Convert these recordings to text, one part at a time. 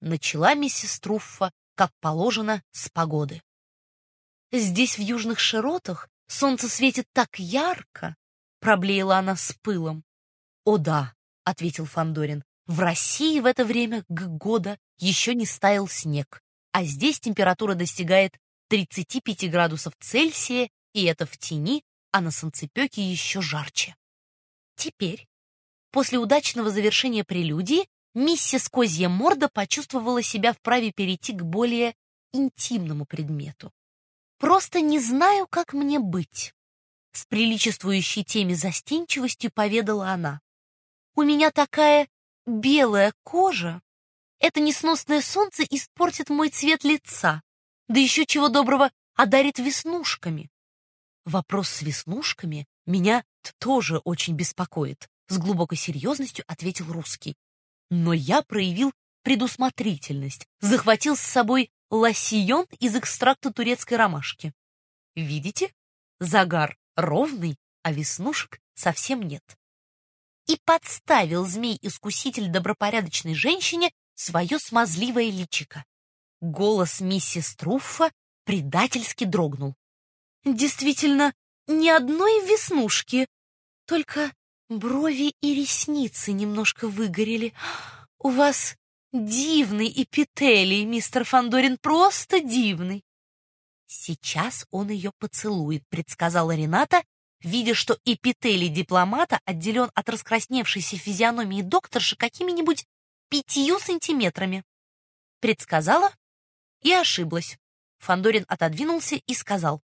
начала миссис Труффа, как положено, с погоды. «Здесь, в южных широтах, солнце светит так ярко!» — проблеяла она с пылом. «О да», — ответил Фандорин, — «в России в это время года еще не стаял снег, а здесь температура достигает 35 градусов Цельсия, и это в тени, а на солнцепеке еще жарче. Теперь, после удачного завершения прелюдии, миссис Козья Морда почувствовала себя вправе перейти к более интимному предмету. «Просто не знаю, как мне быть», — с приличествующей теме застенчивостью поведала она. «У меня такая белая кожа. Это несносное солнце испортит мой цвет лица, да еще чего доброго одарит веснушками. Вопрос с веснушками меня тоже очень беспокоит, с глубокой серьезностью ответил русский. Но я проявил предусмотрительность, захватил с собой лосьон из экстракта турецкой ромашки. Видите? Загар ровный, а веснушек совсем нет. И подставил змей-искуситель добропорядочной женщине свое смазливое личико. Голос миссис Труффа предательски дрогнул. Действительно, ни одной веснушки, только брови и ресницы немножко выгорели. У вас дивный эпителий, мистер Фандорин, просто дивный. Сейчас он ее поцелует, предсказала Рената, видя, что эпителий дипломата отделен от раскрасневшейся физиономии докторши какими-нибудь пятью сантиметрами. Предсказала и ошиблась. Фандорин отодвинулся и сказал.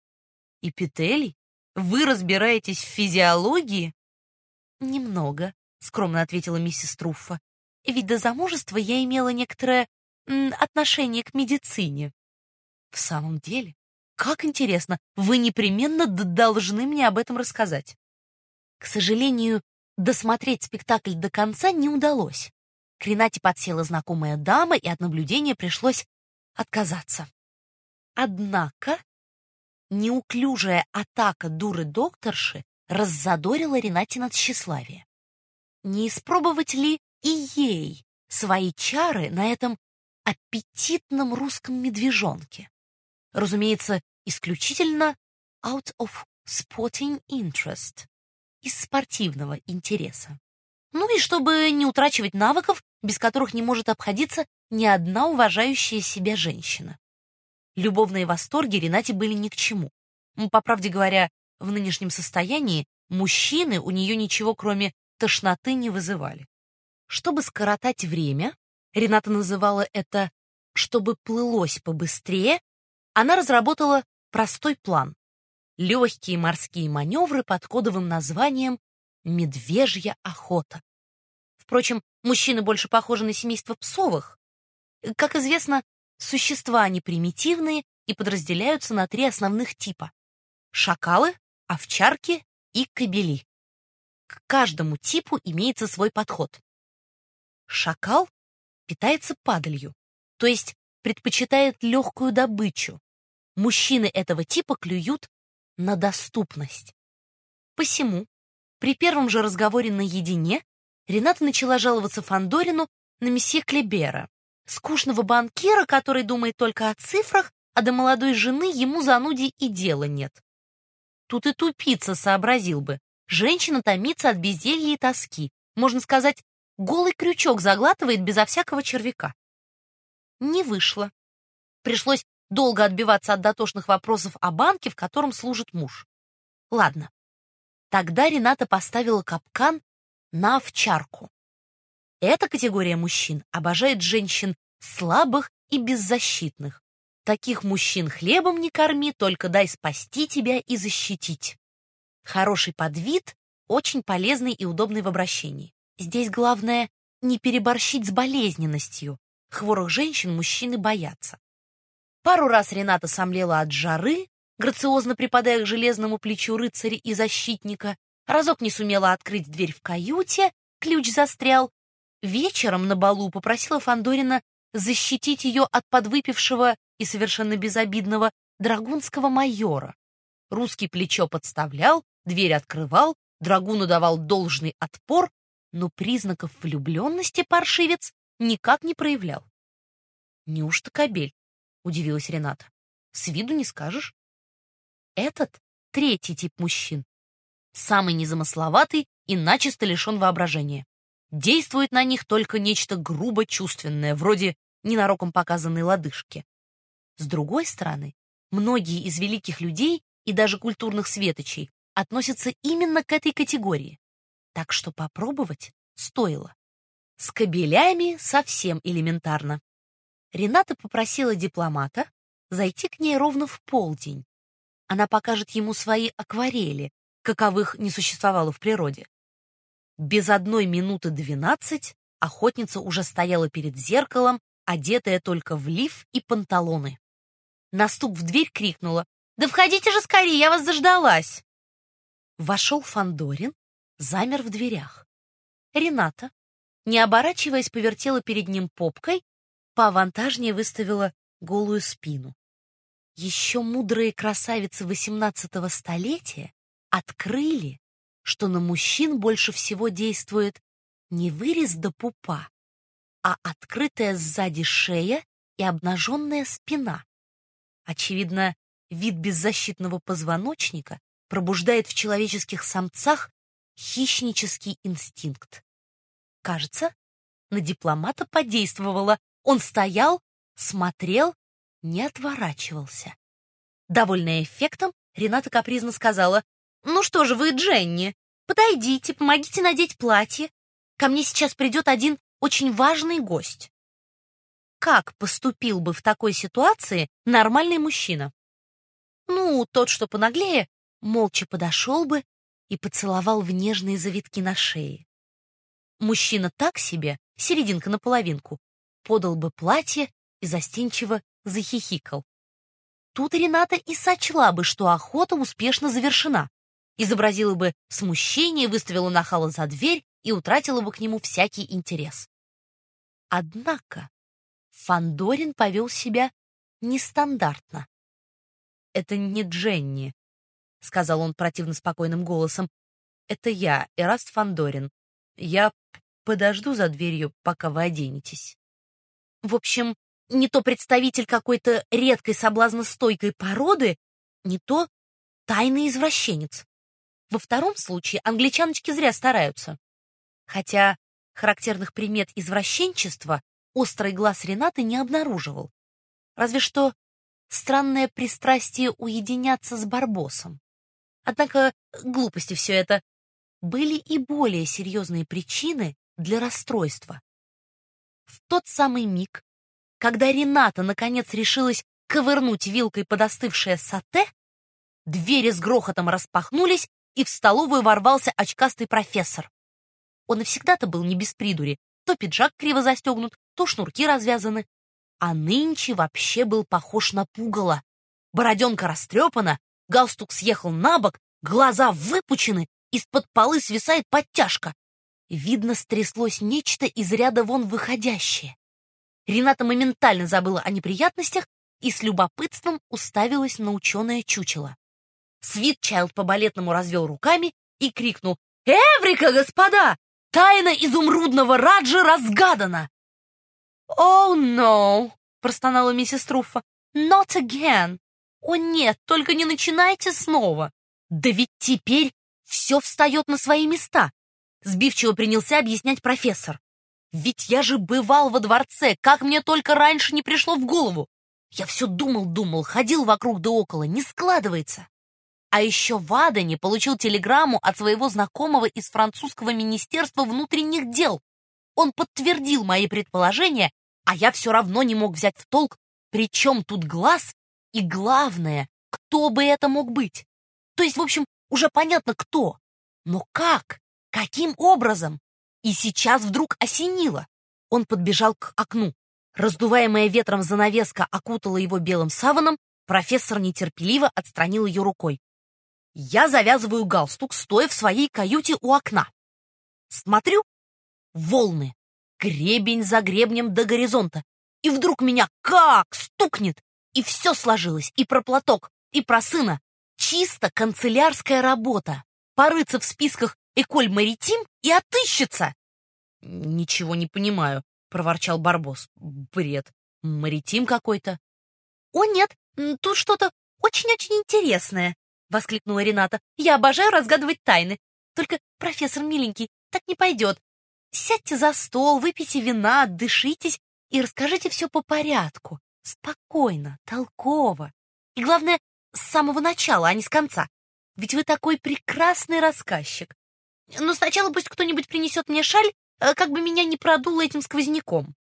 Эпителий? Вы разбираетесь в физиологии? Немного, скромно ответила миссис Труффа. Ведь до замужества я имела некоторое м, отношение к медицине. В самом деле? Как интересно, вы непременно должны мне об этом рассказать. К сожалению, досмотреть спектакль до конца не удалось. К Ренате подсела знакомая дама, и от наблюдения пришлось отказаться. Однако Неуклюжая атака дуры-докторши раззадорила Ренатина тщеславие. Не испробовать ли и ей свои чары на этом аппетитном русском медвежонке? Разумеется, исключительно out of sporting interest, из спортивного интереса. Ну и чтобы не утрачивать навыков, без которых не может обходиться ни одна уважающая себя женщина. Любовные восторги Ренате были ни к чему. По правде говоря, в нынешнем состоянии мужчины у нее ничего, кроме тошноты, не вызывали. Чтобы скоротать время, Рената называла это «чтобы плылось побыстрее», она разработала простой план. Легкие морские маневры под кодовым названием «медвежья охота». Впрочем, мужчины больше похожи на семейство псовых. Как известно, Существа они примитивные и подразделяются на три основных типа. Шакалы, овчарки и кобели. К каждому типу имеется свой подход. Шакал питается падалью, то есть предпочитает легкую добычу. Мужчины этого типа клюют на доступность. Посему, при первом же разговоре наедине, Рената начала жаловаться Фандорину на месье Клебера, Скучного банкира, который думает только о цифрах, а до молодой жены ему зануди и дела нет. Тут и тупица сообразил бы. Женщина томится от безделья и тоски. Можно сказать, голый крючок заглатывает безо всякого червяка. Не вышло. Пришлось долго отбиваться от дотошных вопросов о банке, в котором служит муж. Ладно. Тогда Рената поставила капкан на овчарку. Эта категория мужчин обожает женщин слабых и беззащитных. Таких мужчин хлебом не корми, только дай спасти тебя и защитить. Хороший подвид очень полезный и удобный в обращении. Здесь главное не переборщить с болезненностью. Хворых женщин мужчины боятся. Пару раз Рената сомлела от жары, грациозно припадая к железному плечу рыцаря и защитника, разок не сумела открыть дверь в каюте, ключ застрял, Вечером на балу попросила Фандорина защитить ее от подвыпившего и совершенно безобидного драгунского майора. Русский плечо подставлял, дверь открывал, драгуну давал должный отпор, но признаков влюбленности паршивец никак не проявлял. Неужто кобель? Удивилась Рената. С виду не скажешь. Этот третий тип мужчин. Самый незамысловатый и начисто лишен воображения. Действует на них только нечто грубо чувственное, вроде ненароком показанной лодыжки. С другой стороны, многие из великих людей и даже культурных светочей относятся именно к этой категории. Так что попробовать стоило. С кобелями совсем элементарно. Рената попросила дипломата зайти к ней ровно в полдень. Она покажет ему свои акварели, каковых не существовало в природе. Без одной минуты двенадцать охотница уже стояла перед зеркалом, одетая только в лиф и панталоны. На стук в дверь крикнула «Да входите же скорее, я вас заждалась!» Вошел Фандорин, замер в дверях. Рената, не оборачиваясь, повертела перед ним попкой, поавантажнее выставила голую спину. Еще мудрые красавицы XVIII столетия открыли, что на мужчин больше всего действует не вырез до пупа, а открытая сзади шея и обнаженная спина. Очевидно, вид беззащитного позвоночника пробуждает в человеческих самцах хищнический инстинкт. Кажется, на дипломата подействовало. Он стоял, смотрел, не отворачивался. Довольная эффектом, Рената капризно сказала, «Ну что же вы, Дженни, подойдите, помогите надеть платье. Ко мне сейчас придет один очень важный гость». Как поступил бы в такой ситуации нормальный мужчина? Ну, тот, что понаглее, молча подошел бы и поцеловал в нежные завитки на шее. Мужчина так себе, серединка на половинку, подал бы платье и застенчиво захихикал. Тут Рената и сочла бы, что охота успешно завершена. Изобразила бы смущение, выставила нахала за дверь и утратила бы к нему всякий интерес. Однако Фандорин повел себя нестандартно. «Это не Дженни», — сказал он противно спокойным голосом. «Это я, Эраст Фандорин. Я подожду за дверью, пока вы оденетесь». В общем, не то представитель какой-то редкой соблазностойкой породы, не то тайный извращенец. Во втором случае англичаночки зря стараются. Хотя характерных примет извращенчества острый глаз Ренаты не обнаруживал. Разве что странное пристрастие уединяться с Барбосом. Однако глупости все это. Были и более серьезные причины для расстройства. В тот самый миг, когда Рената наконец решилась ковырнуть вилкой подостывшее сате, двери с грохотом распахнулись, и в столовую ворвался очкастый профессор. Он и всегда-то был не без придури. То пиджак криво застегнут, то шнурки развязаны. А нынче вообще был похож на пугало. Бороденка растрепана, галстук съехал на бок, глаза выпучены, из-под полы свисает подтяжка. Видно, стряслось нечто из ряда вон выходящее. Рената моментально забыла о неприятностях и с любопытством уставилась на ученое чучело. Свитчайлд по-балетному развел руками и крикнул «Эврика, господа! Тайна изумрудного Раджи разгадана!» «О, oh, no!» — простонала миссис Труффа. «Not again! О, нет, только не начинайте снова! Да ведь теперь все встает на свои места!» Сбивчиво принялся объяснять профессор. «Ведь я же бывал во дворце, как мне только раньше не пришло в голову! Я все думал-думал, ходил вокруг да около, не складывается!» А еще в Адене получил телеграмму от своего знакомого из французского министерства внутренних дел. Он подтвердил мои предположения, а я все равно не мог взять в толк, при чем тут глаз и, главное, кто бы это мог быть. То есть, в общем, уже понятно, кто. Но как? Каким образом? И сейчас вдруг осенило. Он подбежал к окну. Раздуваемая ветром занавеска окутала его белым саваном, профессор нетерпеливо отстранил ее рукой. Я завязываю галстук, стоя в своей каюте у окна. Смотрю — волны, гребень за гребнем до горизонта. И вдруг меня как стукнет, и все сложилось, и про платок, и про сына. Чисто канцелярская работа. Порыться в списках «Эколь Маритим» и отыщется. «Ничего не понимаю», — проворчал Барбос. «Бред. Маритим какой-то. «О, нет, тут что-то очень-очень интересное!» — воскликнула Рената. «Я обожаю разгадывать тайны. Только, профессор миленький, так не пойдет. Сядьте за стол, выпейте вина, дышитесь и расскажите все по порядку. Спокойно, толково. И главное, с самого начала, а не с конца. Ведь вы такой прекрасный рассказчик. Но сначала пусть кто-нибудь принесет мне шаль, э, как бы меня не продуло этим сквозняком.